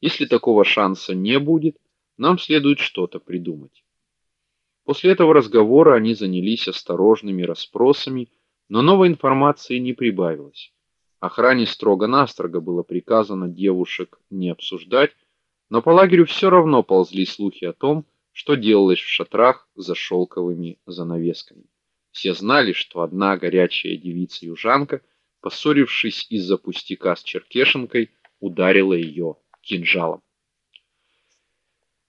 Если такого шанса не будет, нам следует что-то придумать. После этого разговора они занялись осторожными расспросами, но новой информации не прибавилось. Охране строго-настрого было приказано девушек не обсуждать, но по лагерю все равно ползли слухи о том, что делалось в шатрах за шелковыми занавесками. Все знали, что одна горячая девица-южанка, поссорившись из-за пустяка с черкешенкой, ударила ее кинжалом.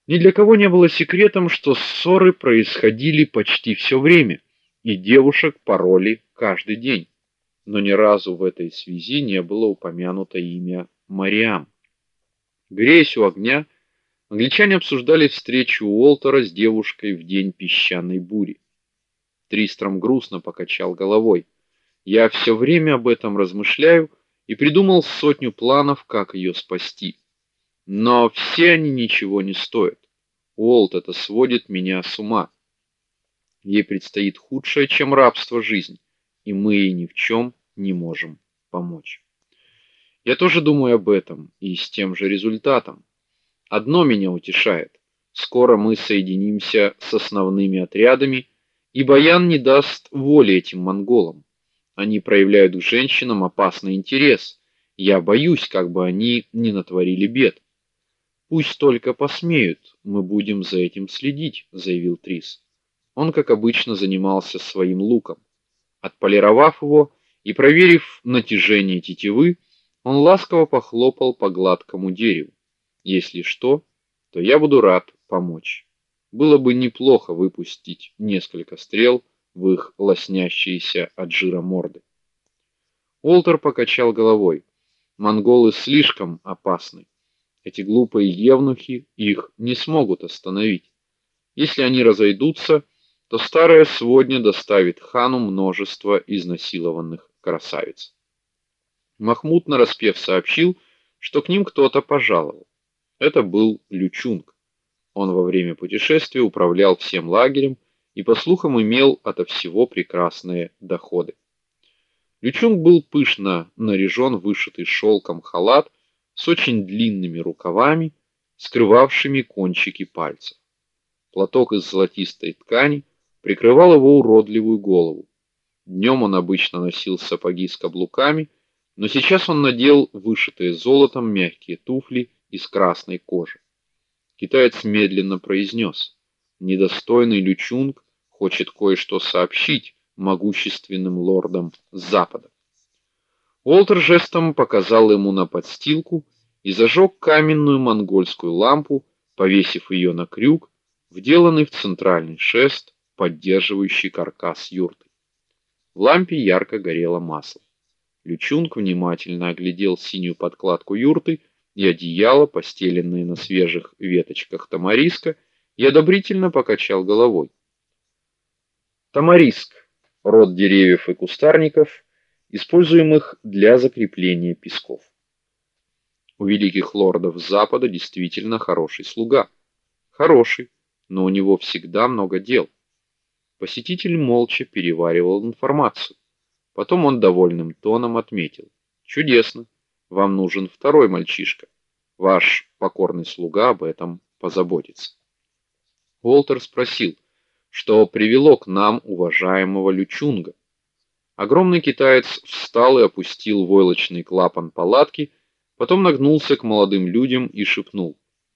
Ни для кого не было секретом, что ссоры происходили почти все время, и девушек пороли каждый день. Но ни разу в этой связи не было упомянуто имя Мариам. Греясь у огня, англичане обсуждали встречу Уолтера с девушкой в день песчаной бури. Тристром грустно покачал головой. Я все время об этом размышляю и придумал сотню планов, как ее спасти. Но все они ничего не стоят. Уолт это сводит меня с ума. Ей предстоит худшая, чем рабство жизнь, и мы ей ни в чем не можем помочь. Я тоже думаю об этом и с тем же результатом. Одно меня утешает: скоро мы соединимся с основными отрядами, и Баян не даст воли этим монголам. Они проявляют к женщинам опасный интерес. Я боюсь, как бы они не натворили бед. Пусть только посмеют, мы будем за этим следить, заявил Трис. Он, как обычно, занимался своим луком. Отполировав его и проверив натяжение тетивы, он ласково похлопал по гладкому дереву. Если что, то я буду рад помочь. Было бы неплохо выпустить несколько стрел в их лоснящиеся от жира морды. Уолтер покачал головой. Монголы слишком опасны. Эти глупые евнухи их не смогут остановить. Если они разойдутся, то старая сводня доставит хану множество изнасилованных красавиц. Махмуд нараспев сообщил, что к ним кто-то пожаловал. Это был Лючунг. Он во время путешествия управлял всем лагерем и по слухам имел ото всего прекрасные доходы. Лючунг был пышно наряжен вышитый шелком халат с очень длинными рукавами, скрывавшими кончики пальцев. Платок из золотистой ткани прикрывал его уродливую голову. Днем он обычно носил сапоги с каблуками, но сейчас он надел вышитые золотом мягкие туфли из красной кожи. Китаец медленно произнес: "Недостойный Лючунг хочет кое-что сообщить могущественным лордам запада". Уолтер жестом показал ему на подстилку и зажег каменную монгольскую лампу, повесив ее на крюк, вделанный в центральный шест, поддерживающий каркас юрты. В лампе ярко горело масло. Лючунг внимательно оглядел синюю подкладку юрты и одеяло, постеленные на свежих веточках тамариска, и одобрительно покачал головой. Тамариск род деревьев и кустарников, используемых для закрепления песков. У великих лордов Запада действительно хороший слуга. Хороший, но у него всегда много дел. Посетитель молча переваривал информацию. Потом он довольным тоном отметил: "Чудесно. Вам нужен второй мальчишка. Ваш покорный слуга об этом позаботится". Уолтер спросил: "Что привело к нам уважаемого Лючунга?" Огромный китаец встал и опустил войлочный клапан палатки, потом нагнулся к молодым людям и шепнул: